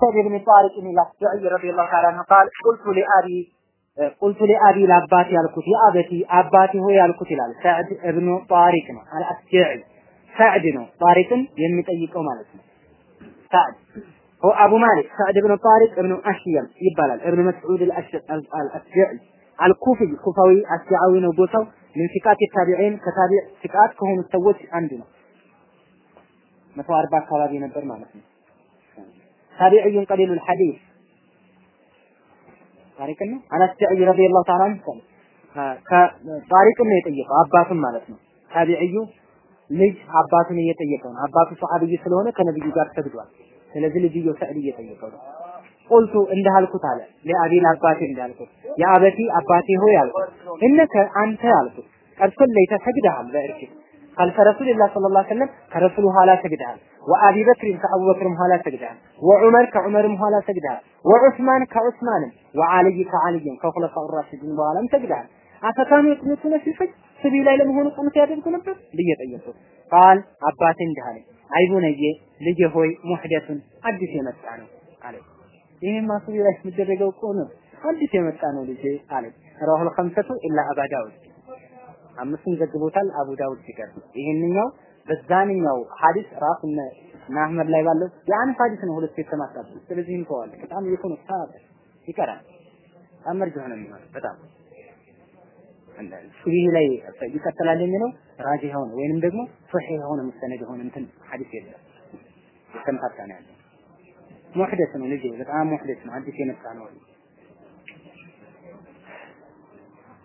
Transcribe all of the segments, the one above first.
سعد بن طارق الأشجعي رضي الله تعالى عنه قال قلت لأبي قلت لأبي لأباتي ያልኩት የአበቲ አባቴ ሆይ ያልኩት ይላል ሰዕድ እብኑ ጣሪቅ ነው አልአስጃዒ ሰዕድ ነው ጣሪቅን የሚጠይቀው ማለት ነው ሰዕድ هو أبو مالك سعد بن طارق ابن أشيم يبالال ابن مسعود الأشجعي الكوفي كوفاوي أشجعوي ነው ቦታው من ثقات التابعين ከታቢዕ ثقات ከሆኑ ሰዎች አንዱ ነው 140 አካባቢ ነበር ማለት ነው ታቢዕዩን ቀሊሉል ሐዲስ ታሪክ ነው። አናስጃዒ ረዲየላሁ ተዓላ ከጣሪቅን ነው የጠየቀው አባቱን ማለት ነው። ታቢዕዩ ልጅ አባቱን እየጠየቀው ነው። አባቱ ሰሐቢይ ስለሆነ ከነብዩ ጋር ሰግዷል ስለዚህ ልጅየው ሰዕድ እየጠየቀው ነው። ቁልቱ እንዳልኩት አለ ለአቢል አባቴ እንዳልኩት የአበቲ አባቴ ሆይ አልኩት እነከ አንተ አልኩት قد صليت ሰግደሃል በእርግጥ خلف رسول الله صلى الله عليه وسلم ከረሱሉ ኋላ ሰግደሃል፣ وأبي بكر ከአቡበክርም ኋላ ሰግደሃል፣ وعمر ከዑመርም ኋላ ሰግደሃል፣ وعثمان ከዑስማንም وعلي ከዓልይም ከኹለፋኡ ራሽዲን በኋላም ሰግደሃል። أفكانوا يقنتون في الفجر ሱብሂ ላይ ለመሆኑ ቁኑት ያደርጉ ነበር ብዬ قال አባቴ እንዲህ أي بني ልጄ ሆይ محدث አዲስ የመጣ ነው አለኝ። ይሄማ ሱብሂ ላይ የሚደረገው ቁኑት አዲስ የመጣ ነው ልጄ አለኝ። ረዋሁል ኸምሰቱ ኢላ አባ አምስቱን ዘግቦታል። አቡ ዳውድ ሲቀር ይሄንኛው በዛንኛው ሐዲስ ራሱ አህመድ ላይ ባለው የአንድ ሐዲስ ነው ሁለት የተማታሉ ስለዚህ እንተዋለን። በጣም የሆነ ሰዓት ይቀራል። አመርጅ ሆነ የሚሆነው በጣም ሱቢህ ላይ ይቀጥላል የሚለው ራጂ የሆነ ወይንም ደግሞ ሶሒህ የሆነ ሙስተነድ የሆነ እንትን ሐዲስ የለም። የተምታታ ነው ያለው። ሙህደስ ነው ልጅ በጣም ሙህደስ ነው። አዲስ የመጣ ነው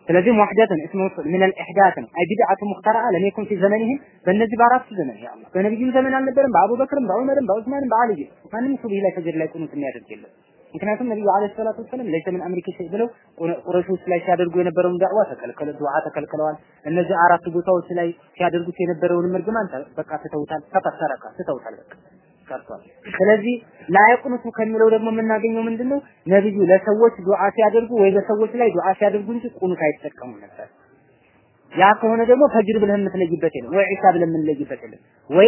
ثلاثين واحدة اسمه من الإحداث. أي بدعة مخترعة لم يكن في زمنهم بل نزل بارات في زمنهم يا الله. كان بيجي زمن عن نبرم بعض بكر بعض عمر بعض عثمان بعض علي. كان المسلم لا تجر لا يكون في مياه الجلة. يمكن أن النبي عليه الصلاة والسلام ليس من أمريكا شيء بلو. ورسول الله شاد القوي نبرم دعوة كل كل دعاء كل كل وان النزاع رات قوته وسلاي شاد القوي نبرم المرجمان بقى تتوتال تتسرق تتوتال بقى ቀርቷል። ስለዚህ ላይቁኑቱ ከሚለው ደግሞ የምናገኘው ምንድነው? ነብዩ ለሰዎች ዱዓ ሲያደርጉ ወይ በሰዎች ላይ ዱዓ ሲያደርጉ እንጂ ቁኑት አይጠቀሙም ነበር። ያ ከሆነ ደግሞ ፈጅር ብለህ የምትለይበት የለም ወይ ዒሳ ብለህ የምንለይበት የለም ወይ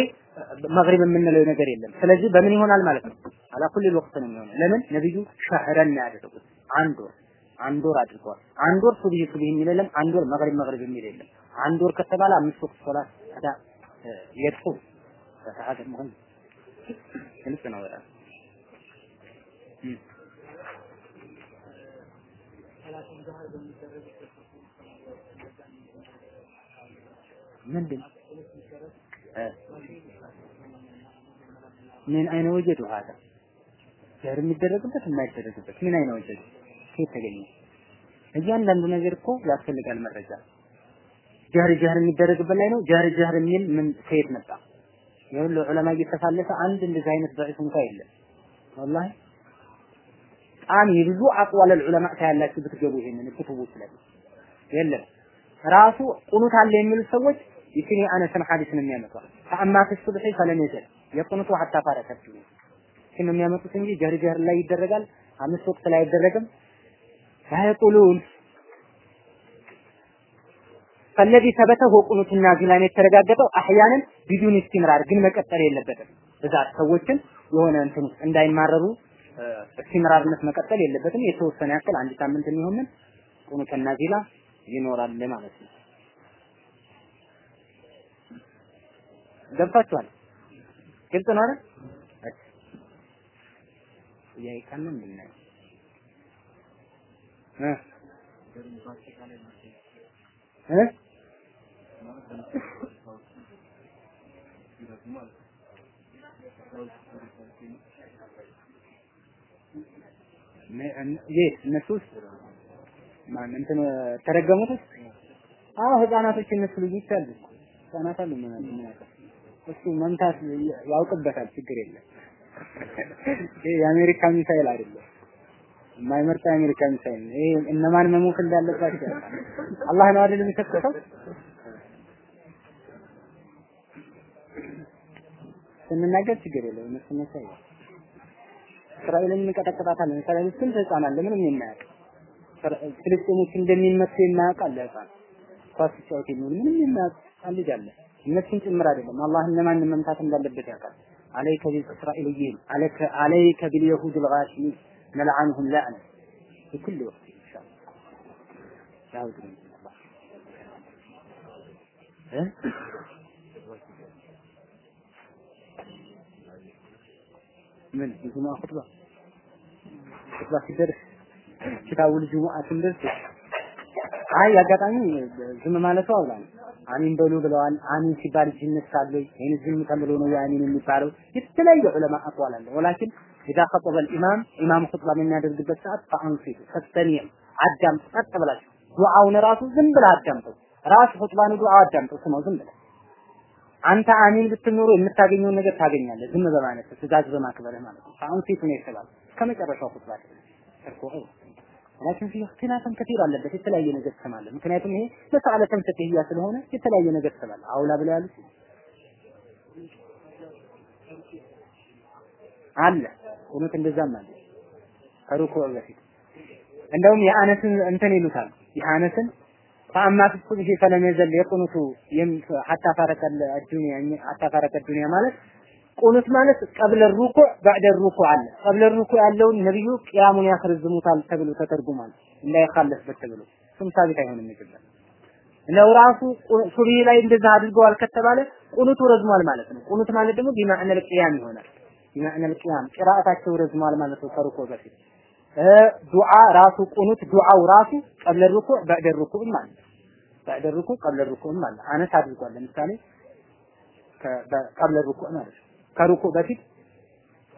መግሪብ የምንለው ነገር የለም። ስለዚህ በምን ይሆናል ማለት ነው? አላ ኩል ወቅት ነው የሚሆነው። ለምን? ነብዩ ሸህረን ያደረጉት። አንድ ወር አንድ ወር አድርገዋል። አንድ ወር ሱብሂ ሱብሂ የሚል የለም አንድ ወር መግሪብ መግሪብ የሚል የለም። አንድ ወር ከተባለ አምስት ወቅት ሶላት የጥፉ በሰዓት መሆን ግልጽ ነው በጣም ምንድን ምን አይነ ወጀዱ ሀዳ ጀህር የሚደረግበት የማይደረግበት ምን አይነ ወጀዱ ከየት ተገኘ? እያንዳንዱ ነገር እኮ ያስፈልጋል መረጃ። ጀህር ጀህር የሚደረግበት ላይ ነው። ጀህር ጀህር የሚል ምን ከየት መጣ? የሁሉ ዑለማ እየተሳለፈ አንድ እንደዚህ አይነት ضعيف እንኳን የለም። ወላሂ በጣም የብዙ አቅዋል ዑለማ ታያላችሁ ብትገቡ ይሄንን ክትቡት ላይ የለም ራሱ ቁኑት አለ የሚሉ ሰዎች ይችን የአነስን ሐዲስ ነው የሚያመጣው ከአማ ፊ ሱብሒ ፈለም የዘል የቁኑቱ ሐታ ፋረከት ይህን የሚያመጡት እንጂ ጀህር ጀህር ላይ ይደረጋል አምስት ወቅት ላይ አይደረግም ፈየቁሉን فالذي ثبت ቁኑት ናዚላን የተረጋገጠው أحيانا بدون استمرار ግን መቀጠል የለበትም። ብዛት ሰዎችን የሆነ እንትን እንዳይማረሩ ኢስቲምራርነት መቀጠል የለበትም። የተወሰነ ያክል አንድ ሳምንት የሚሆንን ቁኑት ናዚላ ይኖራል ማለት ነው። ገብታችኋል ግልጽ ነው አይደል? ጥያቄ ካለ ምንድነው እ? እ የት እነሱ እንትን ተረገሙት አዎ ህፃናቶች እነሱ ልጆች አሉ ህፃናት አሉ እሱ መምታት ያውቅበታል ችግር የለም የአሜሪካ ሚሳኤል አይደለም የማይመርጥ የአሜሪካ ሚሳኤል ይሄ እነማን መሞት እንዳለባቸው አላህ ነው አይደል የሚሰጠው ስንናገር ችግር የለውም እነሱ መሳይ እስራኤልን እንቀጠቅጣታለን እስራኤል ስንት ህፃን አለ ምንም የማያውቅ ፍልስጤሞች እንደሚመቱ የማያውቅ አለ ህፃን ኳስ ሲጫወት የሚውል ምንም የማያውቅ ልጅ አለ እነሱን ጭምር አይደለም አላህ እነማንን መምታት እንዳለበት ያውቃል عليك بالإسرائيليين عليك عليك باليهود الغاشمين نلعنهم لعنة في كل وقت إن شاء الله ምን የጁሙዓ ኹጥባ ኹጥባ ሲደርስ ኪታቡል ጁሙዓ ስንደርስ አይ አጋጣሚ ዝም ማለቱ አውላ ነው። አሚን በሉ ብለዋል። አሚን ሲባል እጅ ይነሳል ወይ? ይህን ዝም ተብሎ ነው የአሚን የሚባለው? የተለያየ ዑለማ أقوال አለ። ولكن إذا خطب الإمام ኢማም ኹጥባ በሚያደርግበት ሰዓት فأنصتوا فاستمع አዳምጡ፣ ጸጥ ብላችሁ ዱዓውን ራሱ ዝም ብለህ አዳምጠው። ራሱ ኹጥባን ዱዓ አዳምጠው፣ ስማው ዝም ብለህ አንተ አሚን ብትኖሩ የምታገኘውን ነገር ታገኛለህ። ዝም በማለት ትእዛዝ በማክበርህ ማለት ነው። فأنصتوا ነው የተባለው ከመጨረሻው ኹጥባ ድረስ ላኪን ፊ እክትላፍን ከቲር አለበት የተለያየ ነገር ትሰማለህ። ምክንያቱም ይሄ መስአለተን ፍትህያ ስለሆነ የተለያየ ነገር ትሰማለህ። አውላ ብለው ያሉት አለ እውነት እንደዛም አለ ከሩኩዕ በፊት እንደውም የአነስን እንትን ይሉታል የአነስን ፈአማ ፊ ሱብሂ ፈለም የዘል ሐታ ፈረቀል አዱንያ ሐታ ፈረቀ ዱንያ ማለት ቁኑት ማለት قبل الركوع بعد الركوع አለ። قبل الركوع ያለውን ነብዩ ቅያሙን ያስረዝሙታል ተብሎ ተተርጉሟል። እንዳይኻለፍበት ተብሎ እሱም ثابت አይሆንም ይችላል። ነው ራሱ ሱብሂ ላይ እንደዛ አድርገዋል ከተባለ ቁኑቱ ረዝሟል ማለት ነው። ቁኑት ማለት ደግሞ بمعنى القيام ይሆናል። بمعنى القيام ቅራአታቸው ረዝሟል ማለት ነው ከሩኩዕ በፊት ዱዓ ራሱ ቁኑት ዱዓው ራሱ قبل الركوع بعد الركوع ም አለ። ባዕደ ሩኩዕ ቀብለ ሩኩዕም አለ። አነስ አድርጓል። ለምሳሌ ቀብለ ሩኩዕ ማለት ነው። ከሩኩዕ በፊት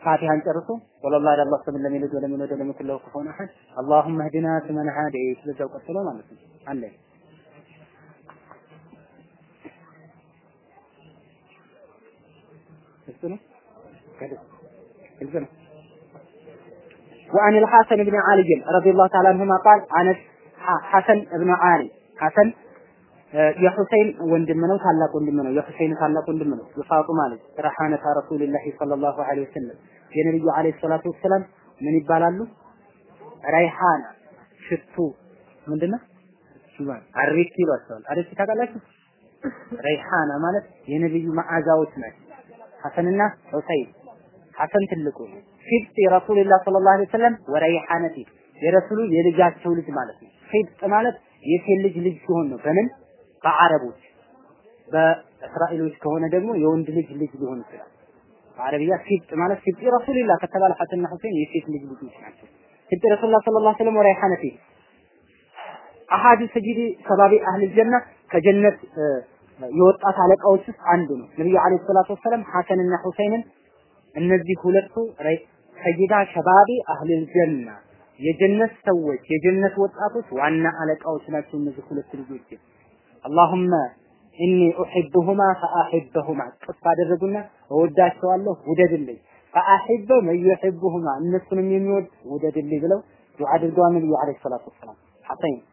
ፋቲሃን ጨርሶ ወለላሂ አላህ ስም ለሚልድ ወለሚልድ ወለሚኩለው ኩፉን አሐድ አላሁመ ህዲና ስመን ሀደይት በዛው ቀጥሎ ማለት ነው አለ ግልጽ ነው ግልጽ ነው وعن الحسن بن علي رضي الله تعالى عنهما قال أنس حسن بن علي حسن የሁሴን ወንድም ነው፣ ታላቅ ወንድም ነው። የሁሴን ታላቅ ወንድም ነው። የፋጡማ ልጅ ረሃነታ ረሱልላሂ ሰለላሁ ዐለይሂ ወሰለም የነብዩ ዐለይሂ ሰላቱ ወሰላም ምን ይባላሉ? ረይሃና ሽቱ ምንድነው? ሹባን አሪክ ይሏቸዋል። አሪክ ታውቃላችሁ? ረይሃና ማለት የነብዩ መዓዛዎች ናቸው። ሐሰንና ሁሰይን ሐሰን ትልቁ ፊብጥ የረሱልላህ ሰለላሁ ዐለይሂ ወሰለም ወረይሃነቲ የረሱሉ የልጃቸው ልጅ ማለት ነው። ፊብጥ ማለት የሴት ልጅ ልጅ ሲሆን ነው። በምን በአረቦች በእስራኤሎች ከሆነ ደግሞ የወንድ ልጅ ልጅ ሊሆን ይችላል። በአረብያ ሲብጥ ማለት ሲብጥ ረሱልላህ ከተባለ ሐሰንና ሁሴን የሴት ልጅ ልጆች ናቸው። ሲብጥ ረሱልላህ ሰለላሁ ዐለይሂ ወሰለም ወረይሐነቲ አሐዱ ሰጂዲ ሰባቢ አህል ጀና ከጀነት የወጣት አለቃዎች ውስጥ አንዱ ነው። ነብዩ አለይሂ ሰላቱ ወሰለም ሐሰንና ሁሴንን እነዚህ ሁለቱ ሰይዳ ሸባቢ አህል ጀና የጀነት ሰዎች የጀነት ወጣቶች ዋና አለቃዎች ናቸው። እነዚህ ሁለት ልጆች اللهم إني أحبهما فأحبهما قطع درقنا ووداك سؤاله ودد لي فأحب من يحبهما النسو من يميود ودد لي بلو يعد القوام اللي عليه الصلاة والسلام حسين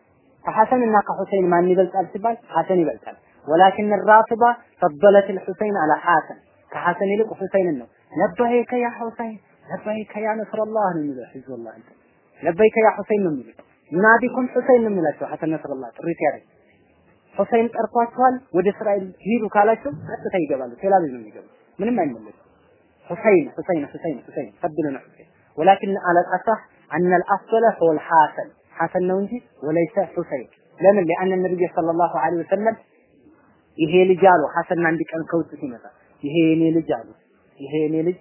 فحسن الناقة حسين ما أني بلت ألتبال حسن بلت ولكن الرافضة فضلت الحسين على حسن فحسن لك حسين انه نبهيك يا حسين نبهيك يا نصر الله من الله حزو الله أنت يا حسين من الله نادي كنت حسين من الله حسن نصر الله تريد يا رجل ሁሴን ጠርቷቸዋል ወደ እስራኤል ሂዱ ካላቸው ቀጥታ ይገባሉ። ቴል አቪቭ ነው የሚገቡት። ምንም አይመለሱ። ሁሴን ሁሴን ሁሴን ሁሴን ሰብሉና ሁሴን ወላኪን አለል አሳህ አነል አፍለ ሁወል ሐሰን ነው እንጂ ወለይሰ ሁሴን ለምን? ለአን ነብዩ ሰለላሁ ዐለይሂ ወሰለም ይሄ ልጅ አሉ። ሐሰን አንድ ቀን ከውጭ ሲመጣ ይሄ የኔ ልጅ አሉ። ይሄ የኔ ልጅ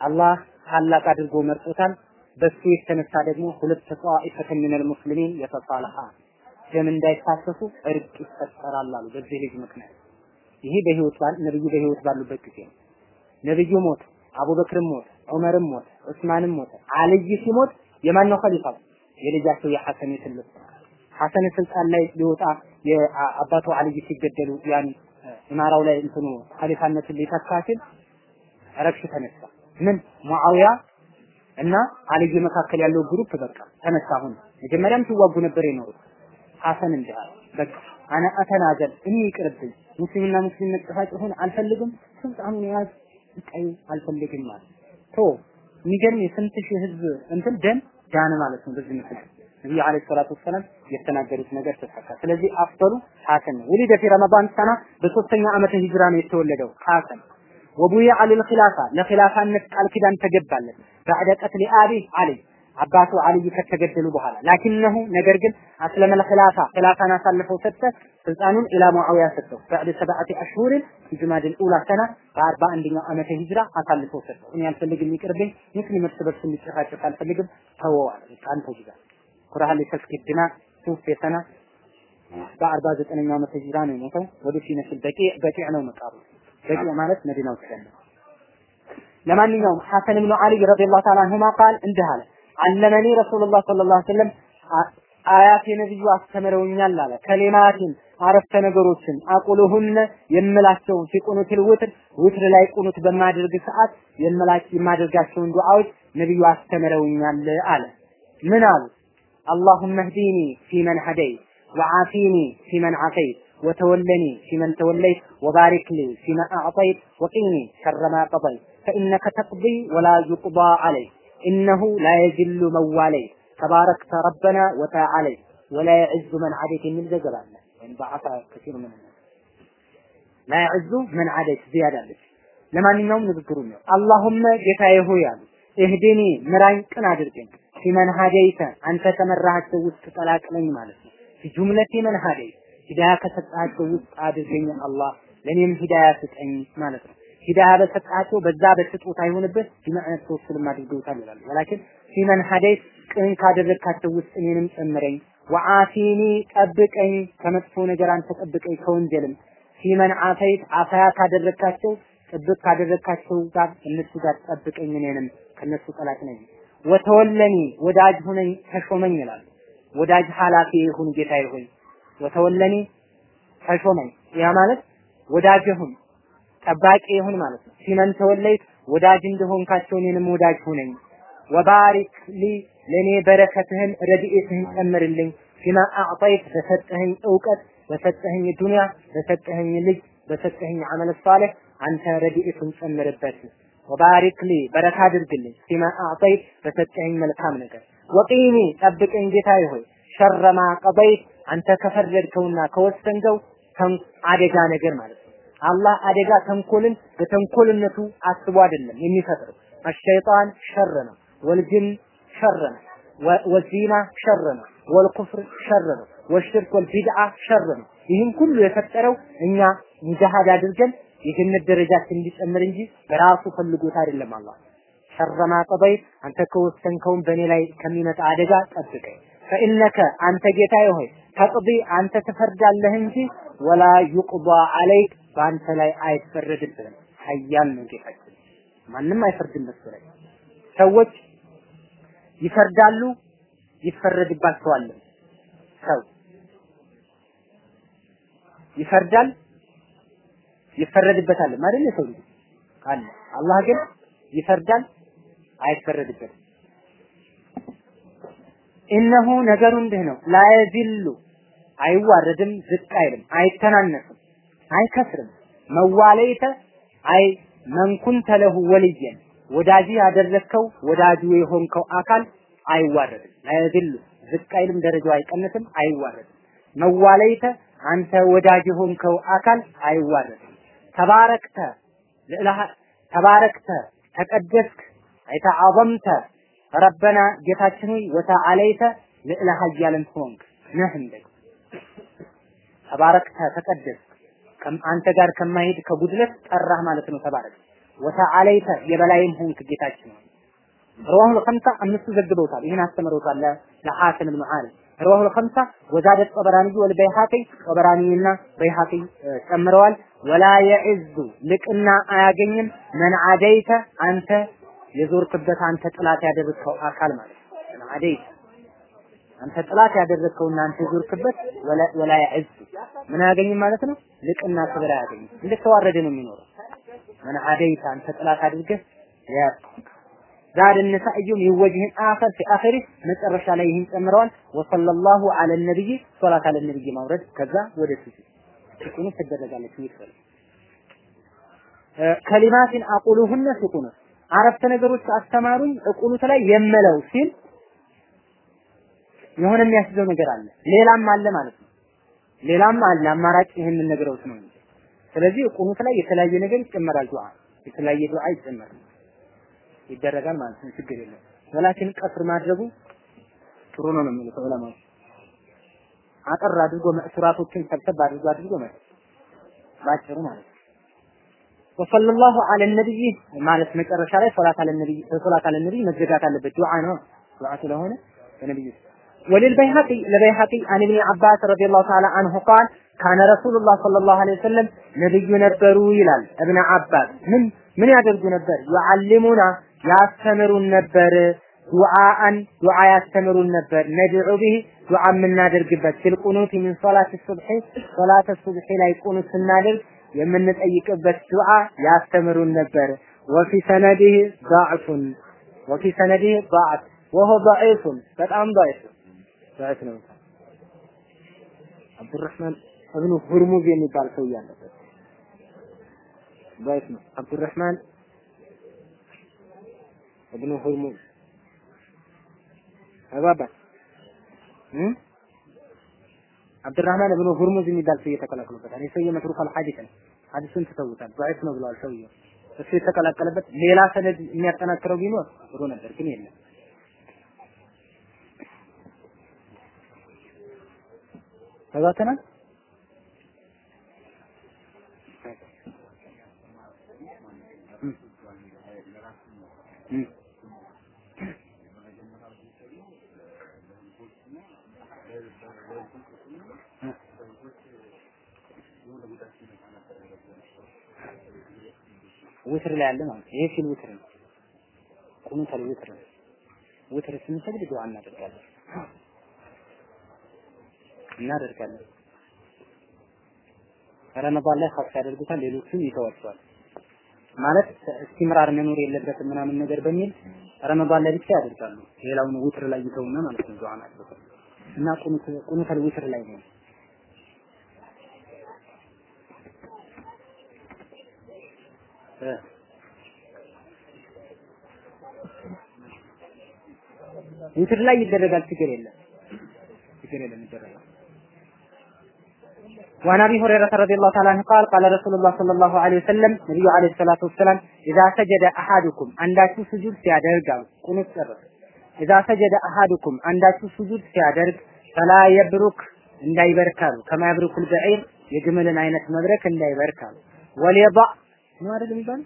አላህ ታላቅ አድርጎ መርጦታል። በሱ የተነሳ ደግሞ ሁለት ተጣኢፈተን ሚነል ሙስሊሚን የተሳለሃ ደም እንዳይፋሰሱ እርቅ ይፈጠራል አሉ። በዚህ ልጅ ምክንያት ይሄ በህይወት ባል ነብዩ በህይወት ባሉበት ጊዜ ነው። ነብዩ ሞት፣ አቡበክርም ሞት፣ ዑመርም ሞት፣ ዑስማንም ሞት፣ አልይ ሲሞት የማን ነው ኸሊፋ? የልጃቸው የሐሰን ትልቅ ሐሰን ስልጣን ላይ ሊወጣ የአባቱ አልይ ሲገደሉ ያን ኢማራው ላይ እንትኑ ኸሊፋነትን ሊተካ ሲል ረብሽ ተነሳ። ምን ሙአዊያ እና አልይ መካከል ያለው group በቃ ተነሳ። አሁን መጀመሪያም ሲዋጉ ነበር የኖሩት። ሐሰን እንዲህ አለ፣ በቃ أنا أتنازل እኔ ይቅርብኝ፣ ሙስሊምና ሙስሊም መጨፋጨፉን አልፈልግም፣ ስልጣኑን ያዝ ቀይ አልፈልግም ማለት ቶ የሚገርም የስንት ሺህ ህዝብ እንትን ደም ዳነ ማለት ነው። በዚህ ምክንያት ነብዩ አለይሂ ሰላቱ ወሰላም የተናገሩት ነገር ተሳካ። ስለዚህ አፍጠሉ ሐሰን ወሊደ ፊ ረመዳን ሰና በሶስተኛ ዓመተ ሂጅራ ነው የተወለደው ሐሰን። ወቡይዐ ሊልኺላፋ ለኺላፋነት ቃል ኪዳን ተገባለት። ባዕደ ቀትሊ አቢ አሊ አባቱ አልይ ከተገደሉ በኋላ። ላኪነሁ ነገር ግን አስለመል ኺላፋ ኺላፋን አሳልፈው ሰጠ ስልጣኑን ኢላ ሙአዊያ ሰጠው። ባዕድ ሰብዓቲ አሽሁርን ጁማድል ኡላ ሰና በአርባ አንደኛው ዓመተ ሂጅራ አሳልፈው ሰጠው። እኔ አልፈልግም ይቅርብኝ። ሙስሊም እርስ በርስ እንዲጨቃጨቅ አልፈልግም። ተወዋል። አንተ ሂጅራ ኩራህ ሊተስኪ ድና ሱፍ የሰና በአርባ ዘጠነኛው ዓመተ ሂጅራ ነው የሞተው። ወደ ሲነስል በቂዕ በቂዕ ነው መቃብሩ። በቂዕ ማለት መዲና ውስጥ ያለው ለማንኛውም ሐሰን ብኑ አሊ ረዲየላሁ ተዓላ አንሁማ ቃል እንዲህ አለ አለመኒ ረሱሉላህ ሰለላሁ ዐለይሂ ወሰለም አያት የነብዩ አስተምረውኛል አለ ከሊማቲን አረፍተ ነገሮችን አቁሉሁነ የምላቸውን ሲቁኑትል ውትር ውትር ላይ ቁኑት በማደርግ ሰዓት የምላች የማደርጋቸውን ዱዓዎች ነብዩ አስተምረውኛል አለ ምን አሉ اللهم اهديني فيمن هديت وعافيني فيمن عافيت وتولني فيمن توليت وبارك لي فيما أعطيت وقيني شر ما قضيت فإنك تقضي ولا يقضى عليك ኢነሁ ላየጅሉ መዋለይ ተባረክተ ረበና ወተዓለይ ወላ የዕዙ መን አደይት የሚል ዘገባ አለ ወይም በአፋ ከሲር ምን ላ የዕዙ መን አደይት ዝያዳለች ለማንኛውም ንግግሩ ነው አላሁመ ጌታዬ ሆይ አሉ። እህድኒ ምራኝ ቅን አድርገኝ። ፊመን ሀደይተ አንተ ከመራሃቸው ውስጥ ቀላቅለኝ ማለት ነው። ፊጁምለቲ መን ሀደይት ሂዳያ ከሰጣቸው ውስጥ አድርገኝ አላህ። ለእኔም ሂዳያ ስጠኝ ማለት ነው። ሂዳያ በሰጣቸው በዛ በስጦታ አይሆንበት ቢመዕነት ተወስልም አድርገውታል ይላሉ። ወላኪን ፊመን ሀደይት ቅን ካደረግካቸው ውስጥ እኔንም ጨምረኝ። ወአፊኒ ጠብቀኝ ከመጥፎ ነገር አንተ ጠብቀኝ ከወንጀልም ፊመን አፈይት አፈያ ካደረግካቸው ጥብቅ ካደረግካቸው ጋር እነሱ ጋር ጠብቀኝ እኔንም ከነሱ ጠላት ነኝ። ወተወለኒ ወዳጅ ሁነኝ ተሾመኝ ይላሉ። ወዳጅ ኃላፊ ይሁን ጌታዬ ሆይ ወተወለኒ ተሾመኝ። ያ ማለት ወዳጅ ሁን ጠባቂ ይሁን ማለት ነው። ሲመን ተወለይት ወዳጅ እንደሆንካቸው እኔንም ወዳጅ ሁነኝ። ወባሪክ ሊ ለኔ በረከትህን ረድኤትህን ጨምርልኝ። ፊማ አዕጠይት በሰጠኸኝ እውቀት በሰጠኸኝ ዱንያ በሰጠኸኝ ልጅ በሰጠኸኝ አመል ሷሊህ አንተ ረድኤቱን ጨምርበት። ወባሪክ ሊ በረካ አድርግልኝ። ፊማ አዕጠይት በሰጠኸኝ መልካም ነገር። ወቂኒ ጠብቀኝ ጌታዬ ሆይ። ሸረማ ቀበይት አንተ ከፈረድከውና ከወሰንከው አደጋ ነገር ማለት አላህ አደጋ ተንኮልን በተንኮልነቱ አስቦ አይደለም የሚፈጥረው። الشيطان شر ነው والجن شر ነው والزنا شر ነው والكفر شر ነው والشرك والبدعة شر ነው። ይህን ሁሉ የፈጠረው እኛ ሙጃሃድ አድርገን የጀነት ደረጃችን እንዲጨምር እንጂ በራሱ ፈልጎት አይደለም አላህ። شر ما قضيت አንተ ከወሰንከውን በእኔ ላይ ከሚመጣ አደጋ ጠብቀኝ። ፈኢነከ አንተ ጌታዬ ሆይ ተቅዲ አንተ ትፈርዳለህ እንጂ ወላ ዩቅባ አለይክ በአንተ ላይ አይፈረድብህም። ሀያል ነው ጌታችን ማንም አይፈርድም በሱ ላይ። ሰዎች ይፈርዳሉ ይፈረድባቸዋል። ሰው ይፈርዳል ይፈረድበታል። አይደል ሰው ልጅ አለ አላህ ግን ይፈርዳል አይፈረድበትም። እነሆ ነገሩ እንዲህ ነው። ላየዚሉ አይዋረድም ዝቅ አይልም አይተናነስም አይከስርም። መዋለይተ አይ መንኩንተ ለሁ ወልየን። ወዳጅ ያደረግከው ወዳጁ የሆንከው አካል አይዋረድም። ላየዚሉ ዝቅ አይልም ደረጃው አይቀንስም አይዋረድም። መዋለይተ አንተ ወዳጅ የሆንከው አካል አይዋረድም። ተባረክተ ተባረክተ ተቀደስክ አይተዓዘምተ ረበና ጌታችን ሆይ ወተዓለይተ ልዕለ ኃያልም ሆንክ። ነህም ደግሞ ተባረክተ ተቀደስክ አንተ ጋር ከማሄድ ከጉድለት ጠራህ ማለት ነው ተባረክ ወተዓለይተ የበላይም ሆንክ ጌታችን ሆይ رواه الخمسة أمس زجبوتال إهنا استمروتال لحاسن بن عالم رواه الخمسة وزاد الطبراني والبيهقي طبرانينا بيهقي ጨምረዋል ولا يعز ልቅና አያገኝም من عاديت አንተ የዞርክበት አንተ ጥላት ያደረግከው አካል ማለት ነው አደይት አንተ ጥላት ያደረግከውና አንተ ዙርክበት ወላ ያዕዝ ምን አያገኝም ማለት ነው። ልቅና ክብር አያገኝም። እንደተዋረደ ነው የሚኖረው። ምን አደይታ አንተ ጥላት አድርገህ ያ ዛድ النسائيም ይወጅህን አፈር في መጨረሻ ላይ ይህን ጨምረዋል። ወሰለላሁ ዐለ ነብይ ሶላት ዐለ ነብይ ማውረድ ከዛ ወደ ሱጁድ ሱኩኑ ትደረጋለች ይፈል ከሊማትን አቁሉሁነ ሱኩኑ አረፍተ ነገሮች አስተማሩኝ እቁሉት ላይ የመለው ሲል የሆነ የሚያስዘው ነገር አለ ሌላም አለ ማለት ነው ሌላም አለ አማራጭ ይህንን ነገሮች ነው ስለዚህ እቁኑት ላይ የተለያየ ነገር ይጨመራል ዱዓ የተለያየ ዱዓ ይጨመራል ይደረጋል ማለት ነው። ችግር የለም። ወላኪን ቀስር ማድረጉ ጥሩ ነው ነው የሚሉት ዑለማዎች። አጠር አድርጎ መእሱራቶችን ሰብሰብ አድርጎ አድርጎ ማለት ባጭሩ ማለት ነው። ወሰለላሁ ዐለ ነብይ ማለት መጨረሻ ላይ ሶላት አለ ነብይ ሶላት አለ ነብይ መዘጋት አለበት። ዱዓ ነው ዱዓ ስለሆነ በነብዩ وللبيهقي لبيهقي عن ابن عباس رضي الله تعالى عنه قال كان رسول الله صلى الله عليه وسلم ነብዩ ነበሩ ይላል እብነ አባስ ምን ምን ያደርጉ ነበር? ዩዓልሙና ያስተምሩን ነበር ዱዓአን ዱዓ ያስተምሩን ነበር። ነድዑ ቢህ ዱዓ የምናደርግበት ፊልቁኑት ሚን ሶላት ሱብሒ ሶላት ሱብሒ ላይ ቁኑት ስናደርግ የምንጠይቅበት ዱዓ ያስተምሩን ነበር። ወፊ ሰነዲህ ضعف ወፊ ሰነዲህ ضعف وهو ضعيف በጣም ضعيف ضعيف ነው አብዱራህማን እብኑ ሁርሙዝ የሚባል ሰው ያለበት ضعيف ነው አብዱራህማን እብኑ ሁርሙዝ አባባ አብዱራህማን እብኑ ሁርሙዝ የሚባል ሰው የተቀላቀሉበታል። ይህ ሰውዬ መትሩክ አልሐዲስ ነው። ሐዲሱን ትተውታል። ضعيف ነው ብለዋል ሰውዬው። እሱ የተቀላቀለበት ሌላ ሰነድ የሚያጠናክረው ቢኖር ጥሩ ነበር፣ ግን የለም። ተባተናል ውትር ላይ ያለ ማለት ይሄ ፊል ውትር ነው። ቁኑተል ውትር ነው። ውትር ስንሰግድ ዱዓ እናደርጋለን እናደርጋለን። ረመዳን ላይ ኸፍ ያደርጉታል፣ ሌሎቹም ይተዋቸዋል። ማለት እስቲምራር መኖር የለበትም ምናምን ነገር በሚል ረመዳን ላይ ብቻ ያደርጋሉ። ሌላውን ውትር ላይ ይተውና ማለት ነው ዱዓ ማለት እና ቁኑት ቁኑተል ውትር ላይ ነው ውትር ላይ ይደረጋል። ችግር የለም ችግር የለም ይደረጋል። وعن ابي هريره رضي الله تعالى عنه قال قال رسول الله صلى الله عليه وسلم نبي عليه الصلاه والسلام اذا سجد احدكم አንዳችሁ ስጁድ ሲያደርግ አሉ ቁኑት ጨረሰ اذا سجد احدكم አንዳችሁ ስጁድ ሲያደርግ ፈላ የብሩክ እንዳይበርካሉ ከማ የብሩኩል በዒር የግመልን አይነት መብረክ እንዳይበርካሉ ወሊየባ ነው አይደል የሚባለው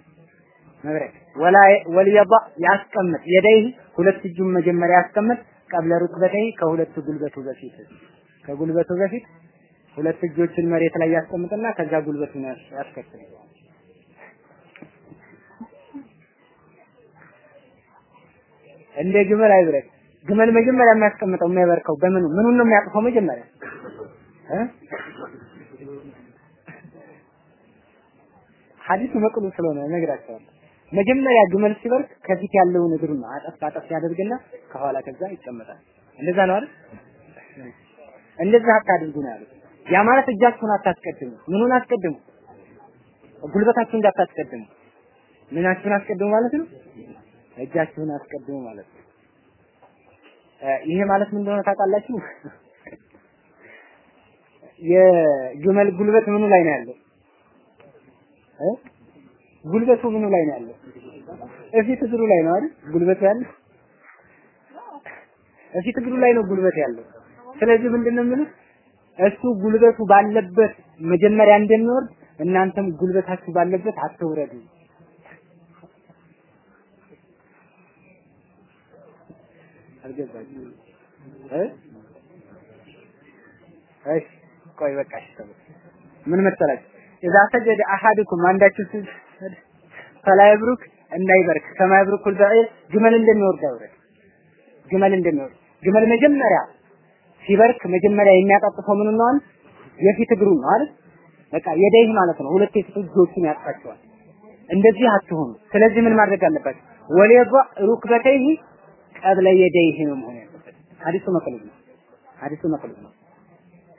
መብረክ ወላ ወሊየባ ያስቀምጥ የደይህ ሁለት እጁን መጀመሪያ ያስቀምጥ ቀብለ ሩክበተይ ከሁለቱ ጉልበቱ በፊት ከጉልበቱ በፊት ሁለት እጆችን መሬት ላይ ያስቀምጥና ከዛ ጉልበቱን ያስከትል እንደ ግመል አይብረክ ግመል መጀመሪያ የሚያስቀምጠው የሚያበርከው በምኑ ምኑን ነው የሚያጥፈው መጀመሪያ እ ሐዲሱ መቅሉ ስለሆነ እነግራቸዋለሁ። መጀመሪያ ግመል ሲበርክ ከፊት ያለውን እግሩን አጠፍ አጠፍ ያደርግና ከኋላ ከዛ ይቀመጣል። እንደዛ ነው አይደል? እንደዛ አታድርጉ ነው ያሉት። ያ ማለት እጃችሁን አታስቀድሙ። ምኑን አስቀድሙ? ጉልበታችሁን እንዳታስቀድሙ። ምናችሁን አስቀድሙ ማለት ነው? እጃችሁን አስቀድሙ ማለት ነው። ይሄ ማለት ምን እንደሆነ ታውቃላችሁ? የግመል ጉልበት ምኑ ላይ ነው ያለው? ጉልበቱ ምኑ ላይ ነው ያለው? እፊት እግሩ ላይ ነው አይደል? ጉልበቱ ያለው እፊት እግሩ ላይ ነው ጉልበት ያለው። ስለዚህ ምንድን ነው የምልህ እሱ ጉልበቱ ባለበት መጀመሪያ እንደሚወርድ እናንተም ጉልበታችሁ ባለበት አትውረዱ። እሺ ቆይ በቃ እሺ ምን መሰላችሁ? እዛ ሰጀደ አሐድኩም አንዳችሁ ሲሰግድ ፈላ ይብሩክ እንዳይበርክ ከማ በዒር ግመል እንደሚወርድ አይውረድ ግመል እንደሚወርድ ግመል መጀመሪያ ሲበርክ መጀመሪያ የሚያጣጥፈው ምን ነው? የፊት እግሩ ነው አይደል? በቃ የደይህ ማለት ነው። ሁለት የፊት እጆቹን ያጥፋቸዋል እንደዚህ አትሆኑ ስለዚህ ምን ማድረግ አለባችሁ ወለየض ሩክበተይህ ቀብለ የደይህ ነው መሆን ያለበት። ሐዲሱ መቅሉብ ነው። ሐዲሱ መቅሉብ ነው።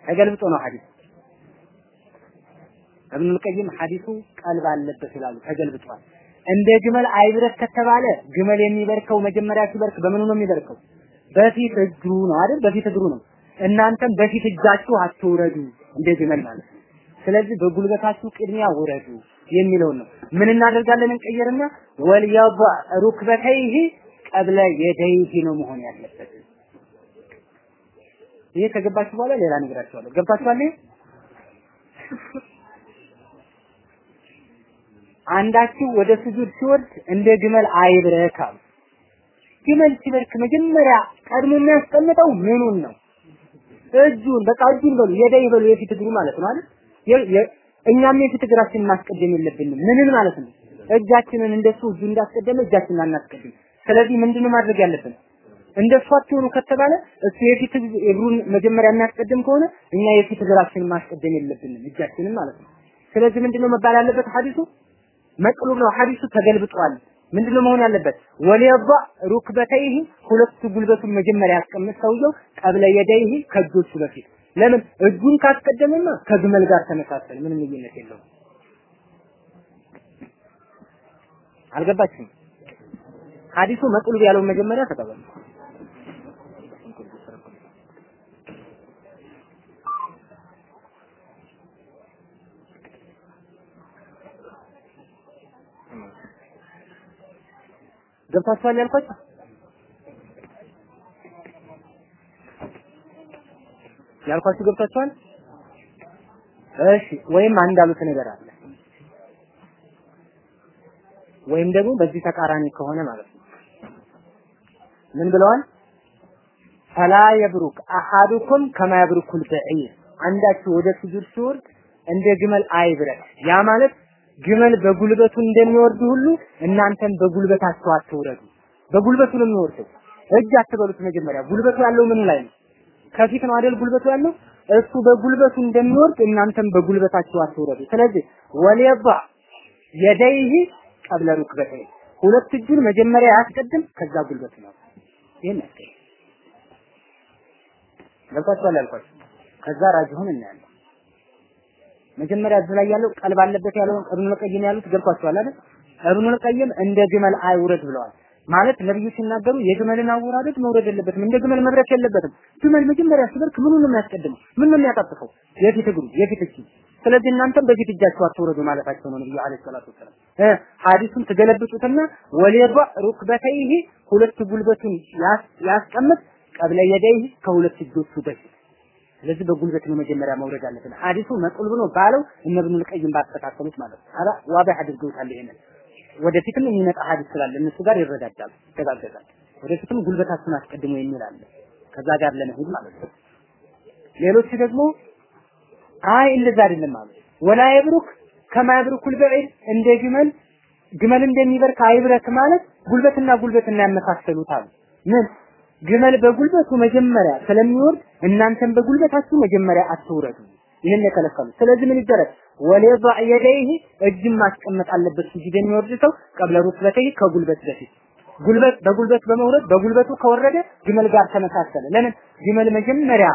ተገልብጦ ነው ሐዲሱ እብኑል ቀይም ሐዲሱ ቀልብ አለበት ይላሉ። ተገልብጧል። እንደ ግመል አይብረክ ከተባለ ግመል የሚበርከው መጀመሪያ ሲበርክ በምኑ ነው የሚበርከው? በፊት እግሩ ነው አይደል? በፊት እግሩ ነው እናንተም በፊት እጃችሁ አትውረዱ እንደ ግመል ማለት ስለዚህ በጉልበታችሁ ቅድሚያ ውረዱ የሚለውን ነው። ምን እናደርጋለን? እንቀየርና ወልየض ሩክበተይህ ቀብለ የደይህ ነው መሆን ያለበት። ይሄ ከገባችሁ በኋላ ሌላ ነግራችኋለሁ። ገባችኋል? አንዳችሁ ወደ ስጁድ ሲወርድ እንደ ግመል አይብረክ ግመል ሲበርክ መጀመሪያ ቀድሞ የሚያስቀምጠው ምኑን ነው? እጁን በቃ እጁን በሉ የደይ በሉ የፊት እግሩ ማለት ነው አይደል? እኛም የፊት እግራችንን ማስቀደም የለብንም። ምንን ማለት ነው? እጃችንን እንደሱ እጁ እንዳስቀደመ እጃችንን አናስቀድም። ስለዚህ ምንድነው ማድረግ ያለብን? እንደሱ አትሆኑ ከተባለ እሱ የፊት እግሩን መጀመሪያ የሚያስቀድም ከሆነ እኛ የፊት እግራችንን ማስቀደም የለብንም እጃችንን ማለት ነው። ስለዚህ ምንድነው መባል ያለበት ሐዲሱ መቅሉብ ነው። ሐዲሱ ተገልብጧል። ምንድነው መሆን ያለበት? ወሊየባ ሩክበተይህ ሁለቱ ጉልበቱን መጀመሪያ ያስቀምጥ ሰውየው ቀብለ የደይህ ከእጆቹ በፊት ለምን እጁን ካስቀደመማ ከግመል ጋር ተመሳሰል፣ ምንም ልዩነት የለውም። አልገባችም? ሐዲሱ መቅሉብ ያለውን መጀመሪያ ተቀበሉ። ገብታችኋል ያልኳችሁ? ያልኳችሁ ገብታችኋል? እሺ ወይም አንድ ያሉት ነገር አለ ወይም ደግሞ በዚህ ተቃራኒ ከሆነ ማለት ነው። ምን ብለዋል? ፈላ የብሩክ አሐዱኩም ከማ በዒር አንዳችሁ ወደ ስጁድ ሲወርድ እንደ ግመል አይብረክ። ያ ማለት ግመል በጉልበቱ እንደሚወርድ ሁሉ እናንተም በጉልበታችሁ አትውረዱ። በጉልበቱ ነው የሚወርደው። እጅ አትበሉት። መጀመሪያ ጉልበቱ ያለው ምን ላይ ነው? ከፊት ነው አይደል? ጉልበቱ ያለው እሱ በጉልበቱ እንደሚወርድ እናንተም በጉልበታችሁ አትውረዱ። ስለዚህ ወሊየባ የደይህ ቀብለ ሩክበተይ ሁለት እጁን መጀመሪያ ያስቀድም፣ ከዛ ጉልበቱ ነው። ይሄን ያስቀድም። ገብታችኋል ያልኳችሁ። ከዛ ራጅሁን እናያለን። መጀመሪያ እዚህ ላይ ያለው ቀልብ አለበት ያለውን እብኑል ቀይም ያሉት ገብቷቸዋል አይደል? እብኑል ቀይም እንደ ግመል አይውረድ ብለዋል። ማለት ነብዩ ሲናገሩ የግመልን አወራረድ መውረድ የለበትም፣ እንደ ግመል መብረክ የለበትም። ግመል መጀመሪያ ሲበርክ ምኑን ነው የሚያስቀድመው? ምን ነው የሚያጣጥፈው? የፊት እግሩ፣ የፊት እጅ። ስለዚህ እናንተም በፊት እጃችሁ አትውረዱ ማለታቸው ነው ነብዩ አለይሂ ሰላቱ ወሰላም። ሐዲሱን ትገለብጡትና ወሊየባ ሩክበተይህ ሁለት ጉልበቱን ያስቀምጥ ቀብለ የደይህ ከሁለት እጆቹ በፊት ስለዚህ በጉልበት ነው መጀመሪያ መውረድ አለብን። ሐዲሱ መቁልብ ነው ባለው እነ ኢብኑል ቀይም ባስተካከሉት ማለት ነው። አላ ዋቢህ አድርገውታል። ይሄንን ወደፊትም የሚመጣ ሐዲስ ስላለ እነሱ ጋር ይረዳዳሉ፣ ይተጋገዛል። ወደፊትም ጉልበታችሁን አስቀድሞ የሚል አለ። ከዛ ጋር ለመሄድ ማለት ነው። ሌሎች ደግሞ አይ እንደዛ አይደለም ማለት ወላ የብሩክ ከማ የብሩኩል በዒር እንደ ግመል ግመል እንደሚበርክ አይብረክ ማለት ጉልበትና ጉልበትና ያመሳሰሉት አሉ። ምን ግመል በጉልበቱ መጀመሪያ ስለሚወርድ እናንተም በጉልበታችሁ መጀመሪያ አትውረዱ። ይህን የከለከሉ። ስለዚህ ምን ይደረግ? ወለዛ የደይህ እጅን ማስቀመጥ አለበት ስጁድ የሚወርድ ሰው ቀብለ ሩክበተይህ ከጉልበት በፊት ጉልበት በጉልበት በመውረድ በጉልበቱ ከወረደ ግመል ጋር ተመሳሰለ። ለምን ግመል መጀመሪያ